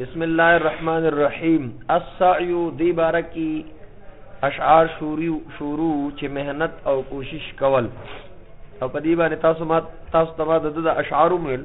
بسم الله الرحمن الرحیم السعی دی بارکی اشعار شروع شروع چې مهنت او کوشش کول او په دې باندې تاسو ما تاسو ته د اشعار ویل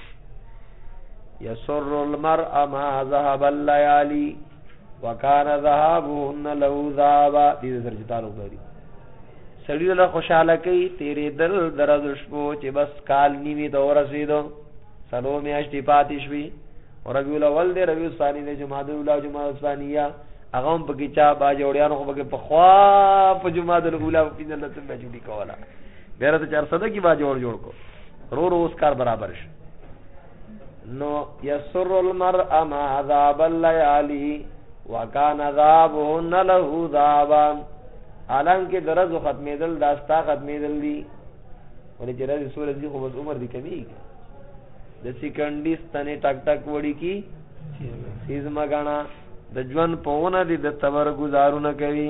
يسر المرء ما ذهب الليالي وكان ذهابهن له ذهبا دې سره چې تعلق لري سړی له خوشاله کوي تیرې دل درز شپو چې بس کال نیمه ته ورسېدو سلو میاشتې پاتې شوي ربیع الاول دی ربیع الثانی دی جمعه الاولى جمعه الثانیه هغه هم پکې چا با جوړیانو خو پکې په خوا په جمعه الاولى په دې لته بجو دي کوله بیا راته چارسده کې باجه ور جوړ کو رو رو اوس کار برابر شي نو یسر المرء ما ذاب الليالي وکان ذابهن له ذابا الان کې درز ختمېدل دا ستا ختمېدل دي ولې چې راځي سورې دي خو بس عمر دي کمی د سیکنډي ستنې ټک ټک وړي کی سیز مګانا د ژوند پهونه دي د تبر گزارونه کوي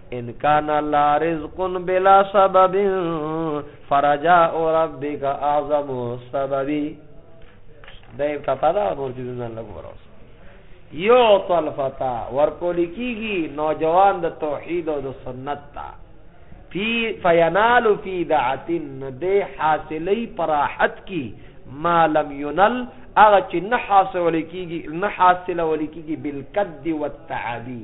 ان کان لا رزق بلا سبب فرجاء ربک اعظم سبب دای کته دا نور چې ځان لګو وروس یو طل فتا ورکول کیږي نوجوان د توحید او د سنت تا فی فینال فی دعتن دی حاصلی پراحت کی ما لم ینل اغه چې نه حاصل کیږي نه حاصل ول کیږي بالکد والتعبی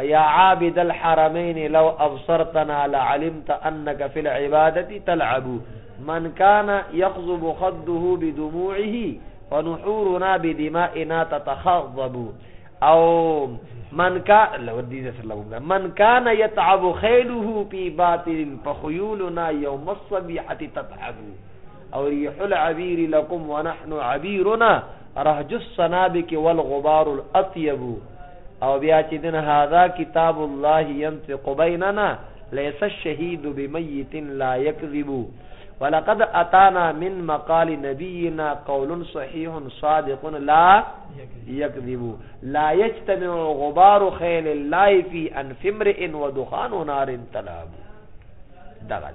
یا عابد الحرمین لو ابصرتنا لعلمت انك في العباده تلعب من كان يخضب خده بدموعه ونحورنا بدمائنا تتخضب او من كان لو دي الله من كان يتعب خيله في باطل فخيولنا يوم الصبيحه تتعب او ریح العبیر لکم ونحن عبیرنا رهج السنابک والغبار الاطیب او بیا چې دین هاذا کتاب الله ينطق بيننا ليس الشهيد بميت لا يكذب ولقد اتانا من مقال نبينا قول صحيح صادق لا يكذب لا يجتمع غبار خيل الله في انفمر ودخان نار تلاب دغه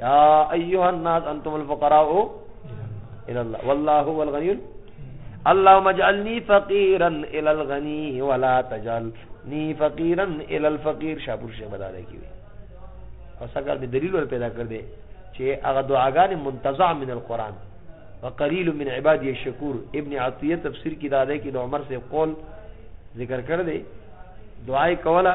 یا ایها الناس انتم الفقراء الى الله والله هو الغني اللهم اجعلني فقيرا الى الغني ولا تجعلني فقيرا الى الفقير شابور شیخ بداله کی پس اگر به دلیل ور پیدا کړ دې چې هغه دعاګانې منتزع من القران وقلیل من عبادی الشکور ابن عطیه تفسیر کې دا ده کې د عمر سے قول ذکر کړ دې دعای کوله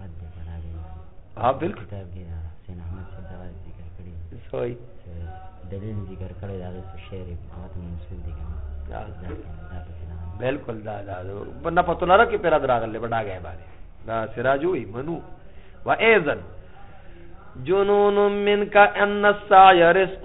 رد دی پر هغې باندې ها بالکل کتاب کې د حسین احمد صاحب دغه ذکر کړی دی څه وایي چې دلیل یې ذکر کړی د هغې په شعر یې هغه ته منسوب دی که نه دا دا پکې نه بالکل دا دا نه پتو لره کې پیرا دراغلې بډاګه باندې دا سراج وي منو و اذن جنون منك ان السعي رزق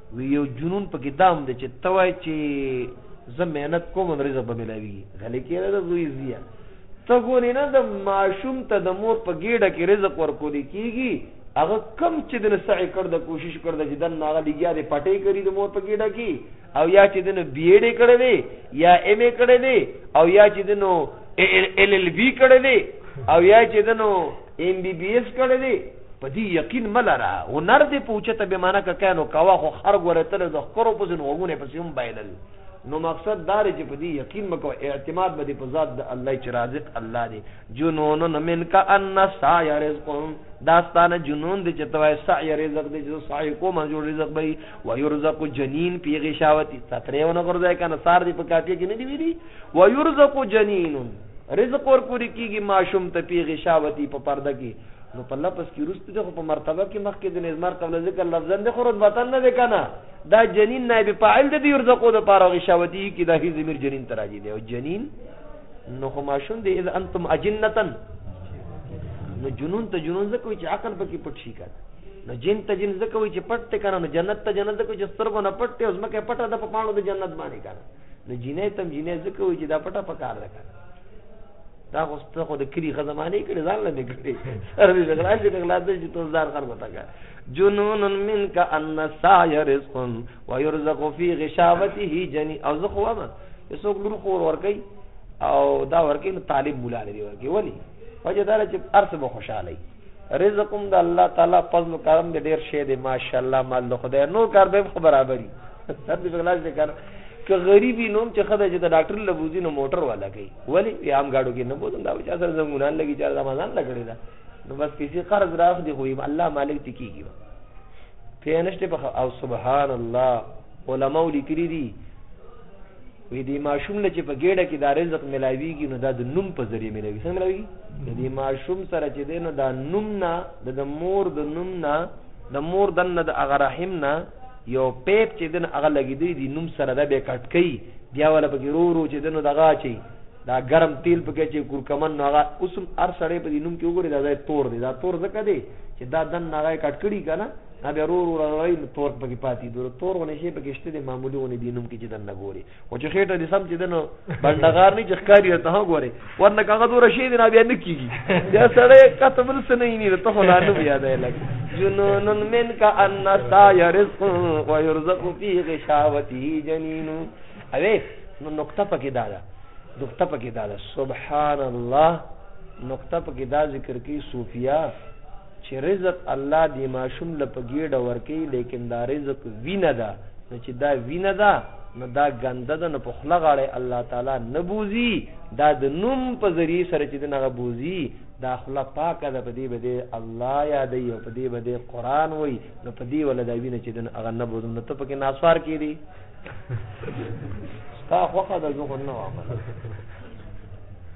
وی یو جنون پکې دام دی چې ته وای چې زه مهنت کوم نو رزق به ملاویږي غلې کېره د زوی زیه ته ګورې نه د ماشوم ته د مور په ګېډه کې رزق ورکول کېږي هغه کم چې دنه سعی کړ د کوشش کړ د چې دن هغه لګیا دی پټې کړي د مور په ګېډه کې او یا چې دنه بی ایډ کړی دی یا ایم ای کړی دی او یا چې دنه ایل ایل بی کړی دی او یا چې دنه ایم بی بی ایس کړی دی په دی یقین مه لره هنر دی په اوچته بې معنی ککای نو کوه خو خر ګورې تللی د ښکرو پسې نو غوږونه پسې هم بایلل نو مقصد دا دی چې په دې یقین مه کوه اعتماد به دې په ذات د الله چې رازق الله دی جنون منک ان سعی رزق دا ستانه جنون دی چې توای سعی رزق دی چې سعی کوم جوړ رزق به و یرزق جنین پی غشاوتی ستریونه ګرځای کنه سار دی په کاپی کې نه دی ویلي و یرزق جنین رزق ور پوری کیږي ماشوم ته پیغه شاوتی په پرده کې نو په لفظ کې رست ده خو په مرتبه کې مخ کې د نظمر قبل ذکر لفظا ده خو رتبه نه ده کنه دا جنین نائب فاعل ده دی رزقو د پاره غي شاوتی کې د هی زمیر جنین تراجی دی او جنین نو خو ماشوم دی اذ انتم اجنتن نو جنون ته جنون زکه چې عقل پکې پټ شي کنه نو جن ته جن زکه چې پټ ته کنه نو جنت ته جنت زکه چې سترګو نه پټ ته اوس مکه پټه د پانو د جنت باندې کنه نو جینې تم جینې ځکه وي چې دا پټه پکار ده دا خو ست خو د کلی خزمانه کړي ځان له مې کړي سر دې جګړه شي جګړه دې چې توس دار خر متا کا جنون منک ان سای رزق و يرزق فی غشاوته جنی او زه خو ما یسوک لور خور ور کوي او دا ورکی نو طالب مولا لري ورکی ولی وجه دا چې ارث به خوشاله رزق هم د الله تعالی فضل و کرم دی ډیر شی دی ماشاءالله مال د خدای نور کار به هم خو برابري سر دې بغلاس دې کار که غریبی نوم چې خدای چې د ډاکټر لبوزي نو موټر والا کوي ولی وی عام گاډو کې نه بوزم دا چې سره زنګونان لګي چې رمضان لګړي دا نو بس پیسې قرض راخ دی خو الله مالک تکیږي په نشته په او سبحان الله علماو لیکلي دي، وي دې ماشوم له چې په ګېډه کې دا رزق ملاويږي نو دا د نوم په ذریعه ملاوي څنګه ملاويږي د دې ماشوم سره چې دی نو دا نوم نه د مور د نوم نه د مور دنه د هغه رحم نه یو پیپ چې دنه هغه لګېدلی دی نوم سره دا به کټ کوي بیا ولا پکې رو رو چې دنه دغه چي دا ګرم تیل پکې چې کورکمن نو هغه اوسم ار سړې په دې نوم کې وګوري دا ځای تور دی دا تور ځکه دی چې دا دنه هغه کټ کړي کنه دا بیا رور رور رای نو تور پکې پاتې دور تور ونه شي پکې شته د معمولی ونه دی نوم کې چې دنه ګوري او چې خېټه دې سم چې دنه بندګار نه چې ښکاری ته ها ګوري ورنه کاغه دور شي دی نه بیا نه کیږي بیا سړی کته بل سن نه نه ته نه نو یاد لګ جنون من کا ان سا يرزق و يرزق في غشاوته جنين اوی نو نقطه پکې دا ده نقطه پکې دا ده سبحان الله نقطه پکې دا ذکر کی صوفیا چی رزق الله دی ماشوم له په ګیډه ورکی لیکن دا رزق وینه ده نو چې دا وینه ده نو دا ګنده ده نو په خله غاړه الله تعالی نه بوزي دا د نوم په ذریعه سره چې دغه بوزي دا خله پاکه ده په دې بده الله یاد یو په دې بده قران وای نو په دې ول دا وینه چې دن هغه نه بوزم نو ته پکې ناسوار کیدی تا خوخه د زغن نه وامه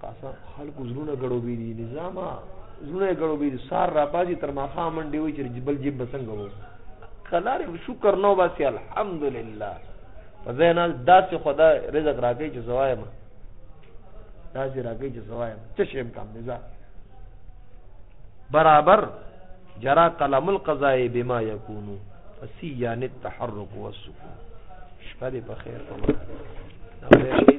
پاسه خلکو زړونه ګړوبې دي نظامه زړونه ګړوبې دي سار را پاسي تر ماخا منډې وي چې جبل جیب بسنګ وو کلار شکر نو باسي الحمدلله په ځای نه داسې خدا رزق راکې چې زوایم داسې راکې چې زوایم څه شي امکان نظام برابر جرا قلم القضاء بما يكون فسيان التحرك والسكون شپه دې په خیر په